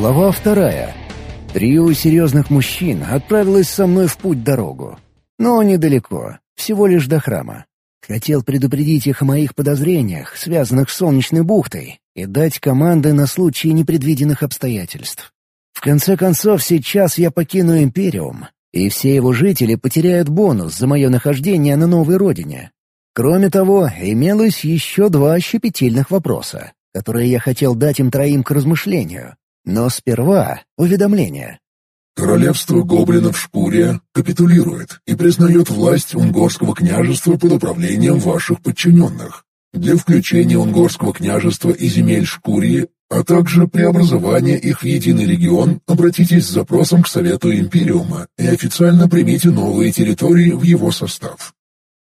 Глава вторая. Трио серьезных мужчин отправилось со мной в путь-дорогу. Но недалеко, всего лишь до храма. Хотел предупредить их о моих подозрениях, связанных с Солнечной бухтой, и дать команды на случай непредвиденных обстоятельств. В конце концов, сейчас я покину Империум, и все его жители потеряют бонус за мое нахождение на новой родине. Кроме того, имелось еще два щепетильных вопроса, которые я хотел дать им троим к размышлению. Но сперва уведомление. Королевство гоблинов Шкурия капитулирует и признает власть Унгорского княжества под управлением ваших подчиненных. Для включения Унгорского княжества и земель Шкурии, а также преобразования их в единый регион, обратитесь с запросом к Совету Империума и официально примите новые территории в его состав.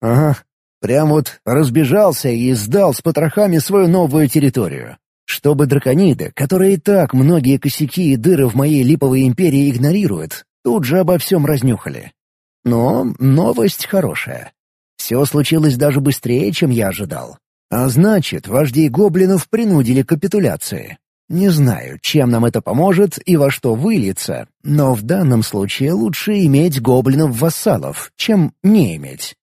Ага, прям вот разбежался и сдал с потрохами свою новую территорию. Чтобы дракониды, которые и так многие косяки и дыры в моей липовой империи игнорируют, тут же обо всем разнюхали. Но новость хорошая. Все случилось даже быстрее, чем я ожидал. А значит, вождей гоблинов принудили к капитуляции. Не знаю, чем нам это поможет и во что выльется, но в данном случае лучше иметь гоблинов-вассалов, чем не иметь.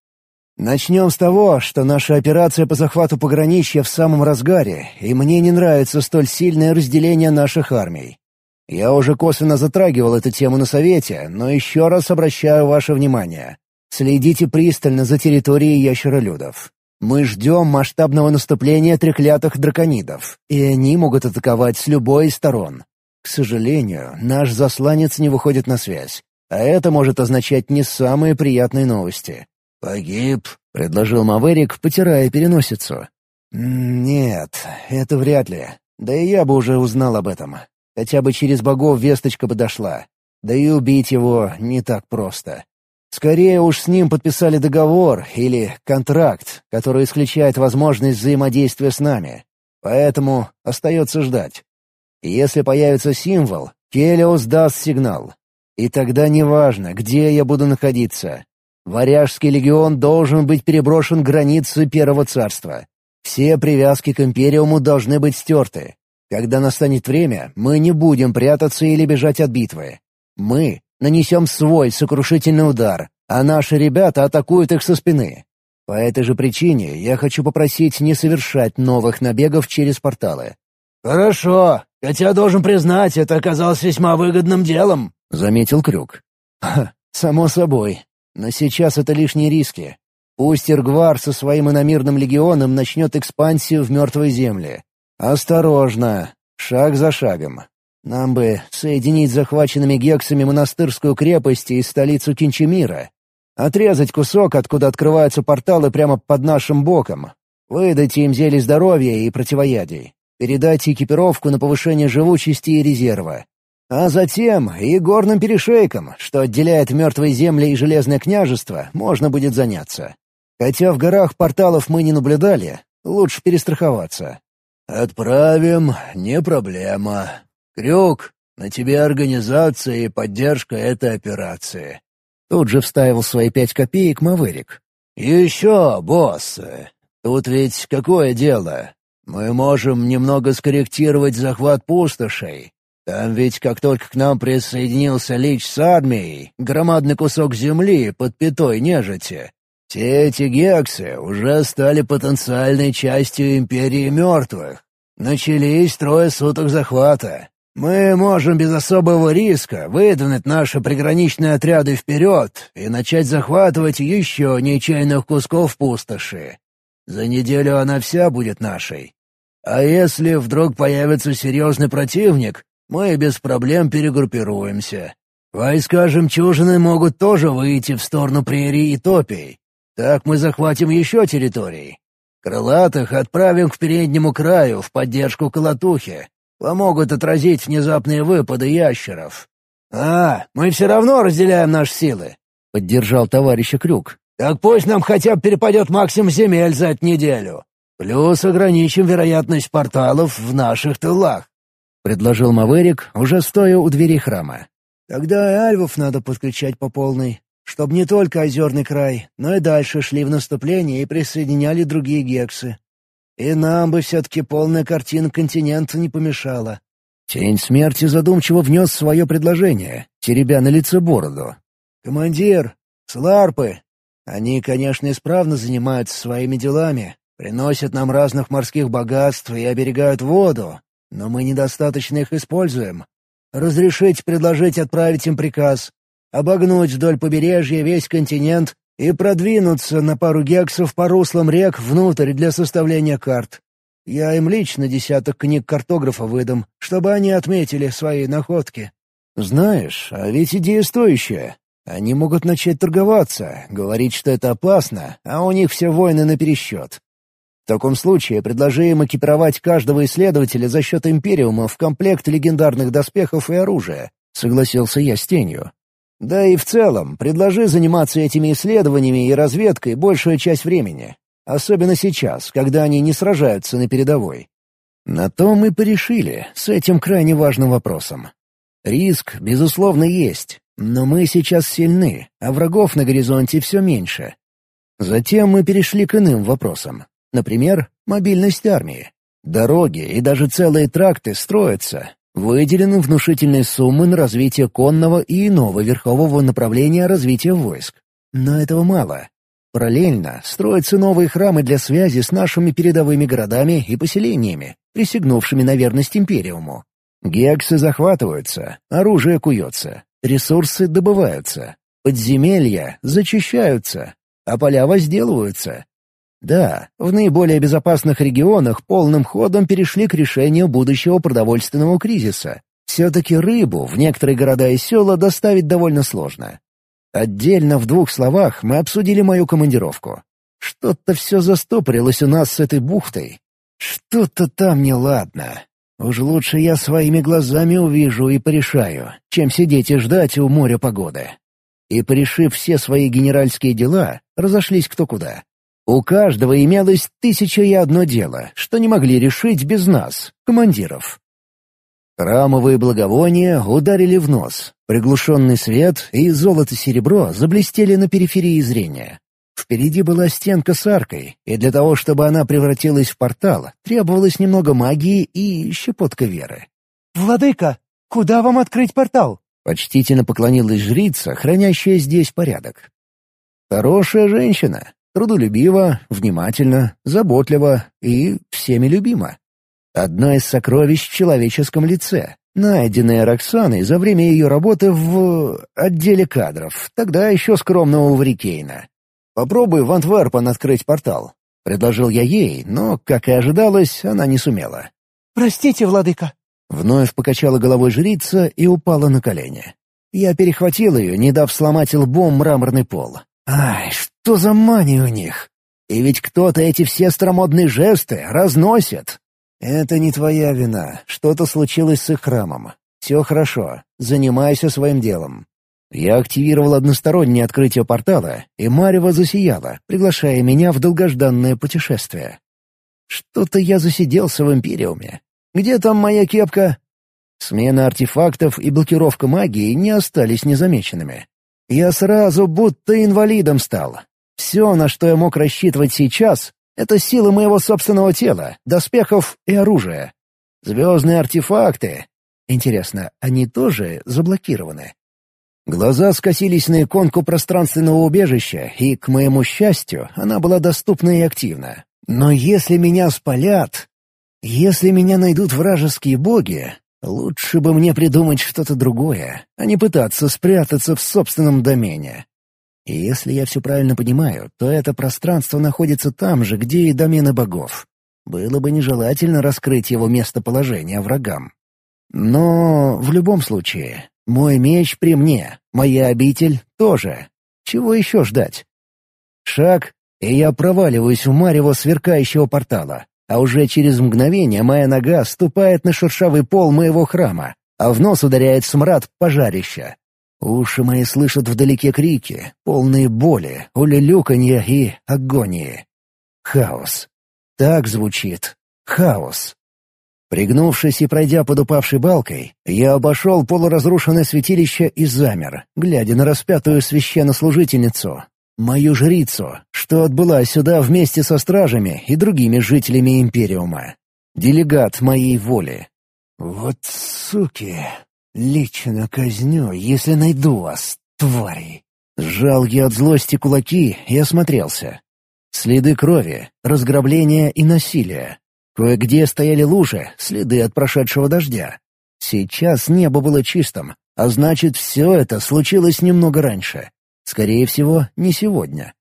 Начнем с того, что наша операция по захвату пограничья в самом разгаре, и мне не нравится столь сильное разделение наших армий. Я уже косвенно затрагивал эту тему на Совете, но еще раз обращаю ваше внимание. Следите пристально за территорией ящеролюдов. Мы ждем масштабного наступления треклятых драконидов, и они могут атаковать с любой из сторон. К сожалению, наш засланец не выходит на связь, а это может означать не самые приятные новости. «Погиб», — предложил Маверик, потирая переносицу. «Нет, это вряд ли. Да и я бы уже узнал об этом. Хотя бы через богов весточка бы дошла. Да и убить его не так просто. Скорее уж с ним подписали договор или контракт, который исключает возможность взаимодействия с нами. Поэтому остается ждать. Если появится символ, Келиос даст сигнал. И тогда неважно, где я буду находиться, Варяжский легион должен быть переброшен к границе Первого царства. Все привязки к Империуму должны быть стерты. Когда настанет время, мы не будем прятаться или бежать от битвы. Мы нанесем свой сокрушительный удар, а наши ребята атакуют их со спины. По этой же причине я хочу попросить не совершать новых набегов через порталы. «Хорошо, хотя должен признать, это оказалось весьма выгодным делом», — заметил Крюк. «Само собой. Но сейчас это лишние риски. Пусть Иргвар со своим иномирным легионом начнет экспансию в мертвой земле. Осторожно, шаг за шагом. Нам бы соединить захваченными гексами монастырскую крепость и столицу Кинчемира. Отрезать кусок, откуда открываются порталы прямо под нашим боком. Выдать им зелье здоровья и противоядий. Передать экипировку на повышение живучести и резерва. А затем и горным перешейком, что отделяет мертвые земли и железное княжество, можно будет заняться. Хотя в горах порталов мы не наблюдали, лучше перестраховаться. «Отправим, не проблема. Крюк, на тебе организация и поддержка этой операции». Тут же вставил свои пять копеек Маверик. «Еще, босс, тут ведь какое дело? Мы можем немного скорректировать захват пустошей, там ведь как только к нам присоединился Лич с армией, громадный кусок земли под пятой нежити, все эти гексы уже стали потенциальной частью Империи Мертвых. Начались трое суток захвата. Мы можем без особого риска выдвинуть наши приграничные отряды вперед и начать захватывать еще нечаянных кусков пустоши. За неделю она вся будет нашей. А если вдруг появится серьезный противник, мы без проблем перегруппируемся. Войска жемчужины могут тоже выйти в сторону прерий и топий. Так мы захватим еще территорий. Крылатых отправим к переднему краю в поддержку колотухи. Помогут отразить внезапные выпады ящеров. «А, мы все равно разделяем наши силы», — поддержал товарища Крюк. «Так пусть нам хотя бы перепадет максимум земель за эту неделю. Плюс ограничим вероятность порталов в наших тылах. — предложил Маверик, уже стоя у двери храма. «Тогда и альвов надо подключать по полной, чтобы не только озерный край, но и дальше шли в наступление и присоединяли другие гексы. И нам бы все-таки полная картина континента не помешала». Тень смерти задумчиво внес свое предложение, теребя на лице бороду. «Командир, сларпы. Они, конечно, исправно занимаются своими делами, приносят нам разных морских богатств и оберегают воду, но мы недостаточно их используем. Разрешить предложить отправить им приказ, обогнуть вдоль побережья весь континент и продвинуться на пару гексов по руслам рек внутрь для составления карт. Я им лично десяток книг картографа выдам, чтобы они отметили свои находки. Знаешь, а ведь идея стоящая. Они могут начать торговаться, говорить, что это опасно, а у них все войны напересчет. Таком случае предложи им экипировать каждого исследователя за счет Империума в комплект легендарных доспехов и оружия, — согласился я с тенью. Да и в целом, предложи заниматься этими исследованиями и разведкой большую часть времени. Особенно сейчас, когда они не сражаются на передовой. На то мы порешили, с этим крайне важным вопросом. Риск, безусловно, есть, но мы сейчас сильны, а врагов на горизонте все меньше. Затем мы перешли к иным вопросам. Например, мобильность армии. Дороги и даже целые тракты строятся. Выделены внушительные суммы на развитие конного и иного верхового направления развития войск. Но этого мало. Параллельно строятся новые храмы для связи с нашими передовыми городами и поселениями, присягнувшими на верность Империуму. Гексы захватываются, оружие куется, ресурсы добываются, подземелья зачищаются, а поля возделываются. Да, в наиболее безопасных регионах полным ходом перешли к решению будущего продовольственного кризиса. Все-таки рыбу в некоторые города и села доставить довольно сложно. Отдельно в двух словах мы обсудили мою командировку. Что-то все застопорилось у нас с этой бухтой. Что-то там неладно. Уж лучше я своими глазами увижу и порешаю, чем сидеть и ждать у моря погоды. И порешив все свои генеральские дела, разошлись кто куда. У каждого имелось тысяча и одно дело, что не могли решить без нас, командиров. Храмовые благовония ударили в нос. Приглушенный свет и золото-серебро заблестели на периферии зрения. Впереди была стенка с аркой, и для того, чтобы она превратилась в портал, требовалось немного магии и щепотка веры. «Владыка, куда вам открыть портал?» Почтительно поклонилась жрица, хранящая здесь порядок. Хорошая женщина, трудолюбива, внимательна, заботлива и всеми любима. Одно из сокровищ в человеческом лице, найденное Роксаной за время ее работы в... отделе кадров, тогда еще скромного Варикейна. «Попробуй в Антверпен открыть портал», — предложил я ей, но, как и ожидалось, она не сумела. «Простите, владыка». Вновь покачала головой жрица и упала на колени. Я перехватил ее, не дав сломать лбом мраморный пол. «Ай, что за мания у них! И ведь кто-то эти все старомодные жесты разносит!» «Это не твоя вина. Что-то случилось с их храмом. Все хорошо. Занимайся своим делом». Я активировал одностороннее открытие портала, и Марева засияла, приглашая меня в долгожданное путешествие. Что-то я засиделся в Империуме. Где там моя кепка? Смена артефактов и блокировка магии не остались незамеченными. Я сразу будто инвалидом стал. Все, на что я мог рассчитывать сейчас, это силы моего собственного тела, доспехов и оружия. Звездные артефакты. Интересно, они тоже заблокированы? Глаза скосились на иконку пространственного убежища, и, к моему счастью, она была доступна и активна. Но если меня спалят... Если меня найдут вражеские боги, лучше бы мне придумать что-то другое, а не пытаться спрятаться в собственном домене. И если я все правильно понимаю, то это пространство находится там же, где и домены богов. Было бы нежелательно раскрыть его местоположение врагам. Но в любом случае, мой меч при мне, моя обитель тоже. Чего еще ждать? Шаг, и я проваливаюсь в марево сверкающего портала, а уже через мгновение моя нога ступает на шершавый пол моего храма, а в нос ударяет смрад пожарища. Уши мои слышат вдалеке крики, полные боли, улюлюканья и агонии. Хаос. Так звучит. Хаос. Пригнувшись и пройдя под упавшей балкой, я обошел полуразрушенное святилище и замер, глядя на распятую священнослужительницу, мою жрицу, что отбыла сюда вместе со стражами и другими жителями Империума. Делегат моей воли. «Вот суки! Лично казню, если найду вас, твари!» Сжал я от злости кулаки и осмотрелся. Следы крови, разграбления и насилия. Кое-где стояли лужи, следы от прошедшего дождя. Сейчас небо было чистым, а значит, все это случилось немного раньше. Скорее всего, не сегодня.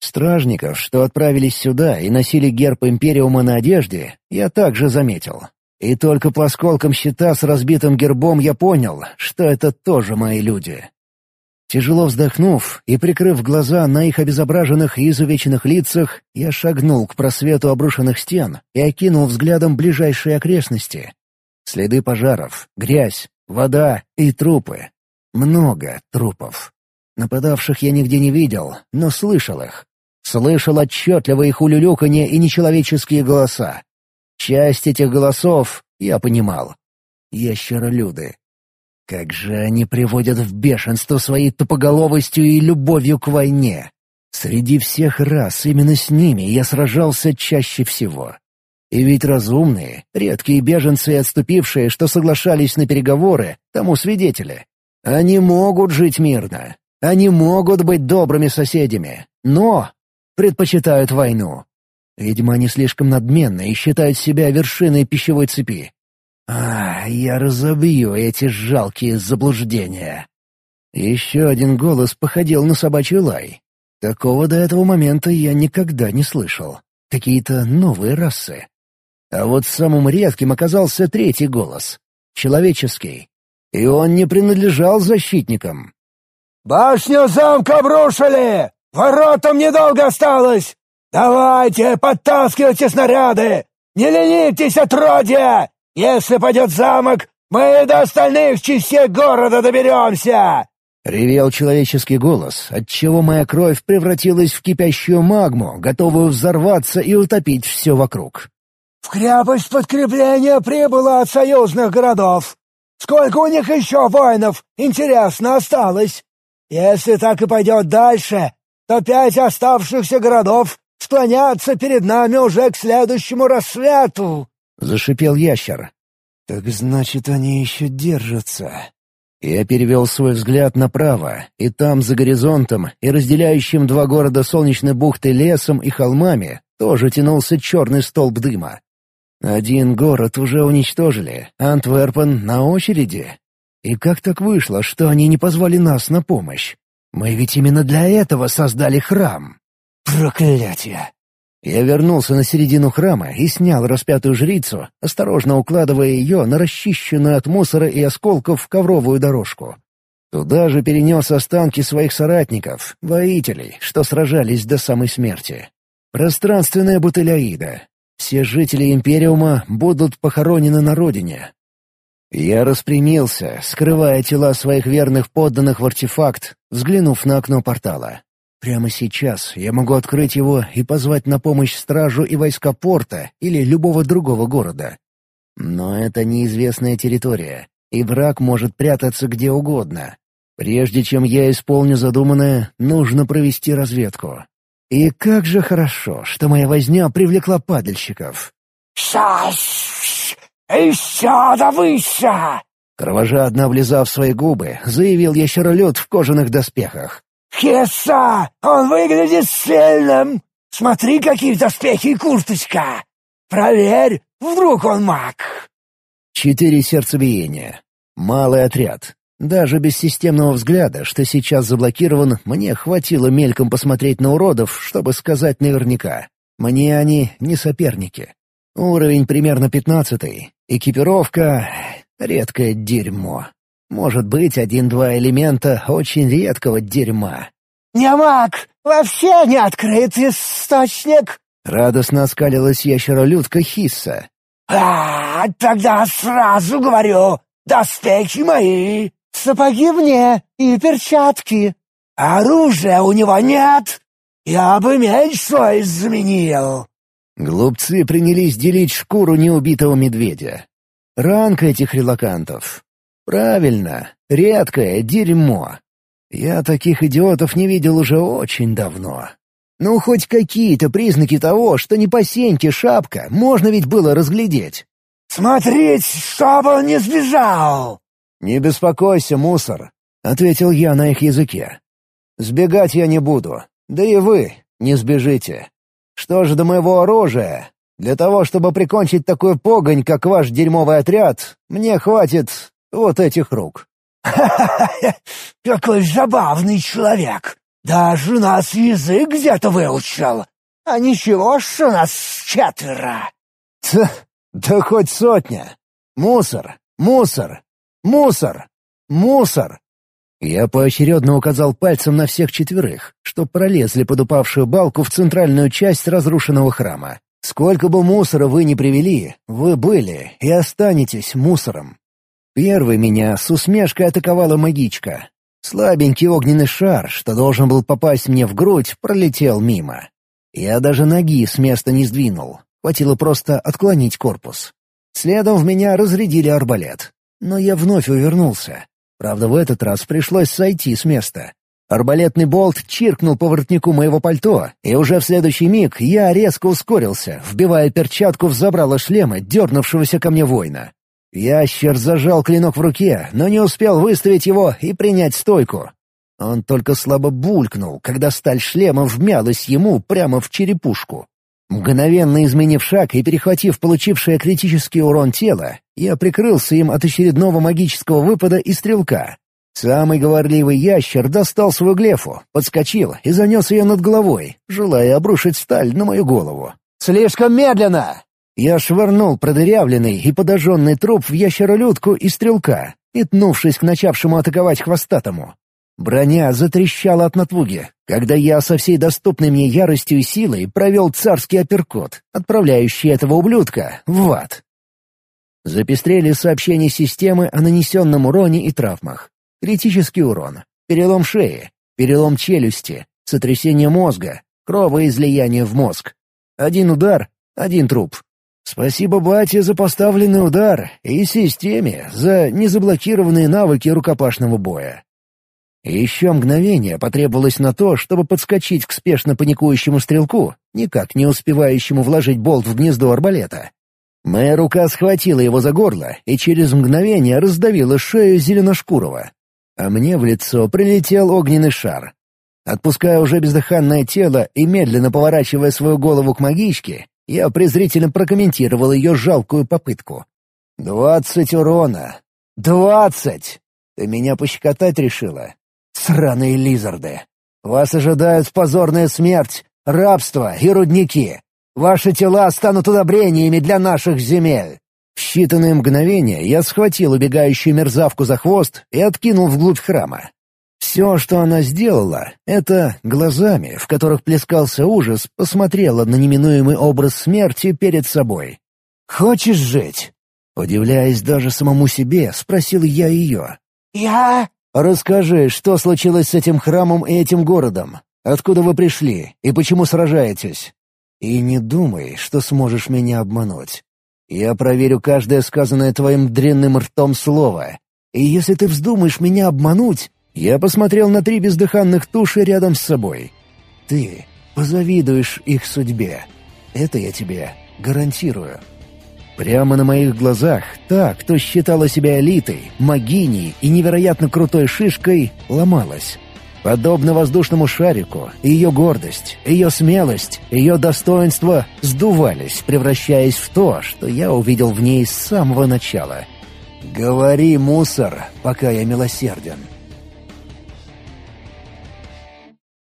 Стражников, что отправились сюда и носили герб Империума на одежде, я также заметил. И только по осколкам щита с разбитым гербом я понял, что это тоже мои люди. Тяжело вздохнув и прикрыв глаза на их обезображенных и изувеченных лицах, я шагнул к просвету обрушенных стен и окинул взглядом ближайшие окрестности. Следы пожаров, грязь, вода и трупы. Много трупов. Нападавших я нигде не видел, но слышал их. Слышал отчетливо их улюлюканье и нечеловеческие голоса. Часть этих голосов я понимал. Ящеролюды. Как же они приводят в бешенство своей тупоголовостью и любовью к войне. Среди всех рас именно с ними я сражался чаще всего. И ведь разумные, редкие беженцы и отступившие, что соглашались на переговоры, тому свидетели. Они могут жить мирно. Они могут быть добрыми соседями. Но предпочитают войну. Видимо, они слишком надменны и считают себя вершиной пищевой цепи. А, я разобью эти жалкие заблуждения. Еще один голос походил на собачий лай. Такого до этого момента я никогда не слышал. Какие-то новые расы. А вот самым редким оказался третий голос — человеческий. И он не принадлежал защитникам. «Башню замка обрушили! Воротам недолго осталось! Давайте, подтаскивайте снаряды! Не ленитесь, отродья! Если пойдет замок, мы до остальных частей города доберемся!» Ревел человеческий голос, отчего моя кровь превратилась в кипящую магму, готовую взорваться и утопить все вокруг. «В крепость подкрепление прибыло от союзных городов. Сколько у них еще воинов, интересно, осталось? Если так и пойдет дальше, то пять оставшихся городов склонятся перед нами уже к следующему рассвету!» — зашипел ящер. «Так значит, они еще держатся». Я перевел свой взгляд направо, и там, за горизонтом и разделяющим два города Солнечной бухты лесом и холмами, тоже тянулся черный столб дыма. Один город уже уничтожили, Антверпен на очереди. И как так вышло, что они не позвали нас на помощь? Мы ведь именно для этого создали храм. Проклятие! Я вернулся на середину храма и снял распятую жрицу, осторожно укладывая ее на расчищенную от мусора и осколков ковровую дорожку. Туда же перенес останки своих соратников, воителей, что сражались до самой смерти. Пространственная бутыляида. Все жители Империума будут похоронены на родине. Я распрямился, скрывая тела своих верных подданных в артефакт, взглянув на окно портала. Прямо сейчас я могу открыть его и позвать на помощь стражу и войска порта или любого другого города. Но это неизвестная территория, и враг может прятаться где угодно. Прежде чем я исполню задуманное, нужно провести разведку. И как же хорошо, что моя возня привлекла падальщиков. «Шаш! Еще да выше!» Кровожадно облизав свои губы, заявил ящеролюд в кожаных доспехах. «Хеса! Он выглядит сильным! Смотри, какие доспехи и курточка! Проверь, вдруг он маг!» Четыре сердцебиения. Малый отряд. Даже без системного взгляда, что сейчас заблокирован, мне хватило мельком посмотреть на уродов, чтобы сказать наверняка. Мне они не соперники. Уровень примерно пятнадцатый. Экипировка — редкое дерьмо. Может быть, один-два элемента очень редкого дерьма. «Не маг! Вообще не открыт источник!» Радостно оскалилась ящеролюдка Хисса. «А, тогда сразу говорю, доспехи мои, сапоги мне и перчатки. Оружия у него нет, я бы меч свой заменил». Глупцы принялись делить шкуру неубитого медведя. Ранг этих релакантов Правильно, редкое дерьмо. Я таких идиотов не видел уже очень давно. Ну, хоть какие-то признаки того, что не по сеньке шапка, можно ведь было разглядеть. «Смотреть, чтобы он не сбежал!» «Не беспокойся, мусор», — ответил я на их языке. «Сбегать я не буду, да и вы не сбежите. Что же до моего оружия? Для того, чтобы прикончить такой погонь, как ваш дерьмовый отряд, мне хватит вот этих рук». «Ха-ха-ха! Какой забавный человек! Даже нас язык где-то выучил! А ничего, что нас четверо!» «Да, да хоть сотня! Мусор! Мусор! Мусор! Мусор!» Я поочередно указал пальцем на всех четверых, что пролезли под упавшую балку в центральную часть разрушенного храма. Сколько бы мусора вы ни привели, вы были и останетесь мусором. Первый меня с усмешкой атаковала магичка. Слабенький огненный шар, что должен был попасть мне в грудь, пролетел мимо. Я даже ноги с места не сдвинул. Хватило просто отклонить корпус. Следом в меня разрядили арбалет. Но я вновь увернулся. Правда, в этот раз пришлось сойти с места. Арбалетный болт чиркнул по воротнику моего пальто, и уже в следующий миг я резко ускорился, вбивая перчатку в забрало шлема дернувшегося ко мне воина. Ящер зажал клинок в руке, но не успел выставить его и принять стойку. Он только слабо булькнул, когда сталь шлема вмялась ему прямо в черепушку. Мгновенно изменив шаг и перехватив получившее критический урон тело, я прикрылся им от очередного магического выпада и стрелка. Самый говорливый ящер достал свою глефу, подскочил и занес ее над головой, желая обрушить сталь на мою голову. «Слишком медленно!» Я швырнул продырявленный и подожженный труп в ящеролюдку и стрелка, метнувшись к начавшему атаковать хвостатому. Броня затрещала от натвуги, когда я со всей доступной мне яростью и силой провел царский апперкот, отправляющий этого ублюдка в ад. Запестрели сообщения системы о нанесенном уроне и травмах. Критический урон, перелом шеи, перелом челюсти, сотрясение мозга, кровоизлияние в мозг. Один удар — один труп. Спасибо бате за поставленный удар и системе за незаблокированные навыки рукопашного боя. еще мгновение потребовалось на то, чтобы подскочить к спешно паникующему стрелку, никак не успевающему вложить болт в гнездо арбалета. Моя рука схватила его за горло и через мгновение раздавила шею зеленошкурого. А мне в лицо прилетел огненный шар. Отпуская уже бездыханное тело и медленно поворачивая свою голову к магичке, я презрительно прокомментировал ее жалкую попытку. «Двадцать урона! Двадцать! Ты меня пощекотать решила? Сраные лизарды! Вас ожидают позорная смерть, рабство и рудники. Ваши тела станут удобрениями для наших земель!» В считанные мгновения я схватил убегающую мерзавку за хвост и откинул вглубь храма. Все, что она сделала, это глазами, в которых плескался ужас, посмотрела на неминуемый образ смерти перед собой. «Хочешь жить?» Удивляясь даже самому себе, спросил я ее. «Я...» «Расскажи, что случилось с этим храмом и этим городом? Откуда вы пришли и почему сражаетесь? И не думай, что сможешь меня обмануть. Я проверю каждое сказанное твоим дрянным ртом слово. И если ты вздумаешь меня обмануть, я посмотрел на три бездыханных туши рядом с собой. Ты позавидуешь их судьбе. Это я тебе гарантирую. Прямо на моих глазах та, кто считала себя элитой, магиней и невероятно крутой шишкой, ломалась. Подобно воздушному шарику, ее гордость, ее смелость, ее достоинство сдувались, превращаясь в то, что я увидел в ней с самого начала. «Говори, мусор, пока я милосерден».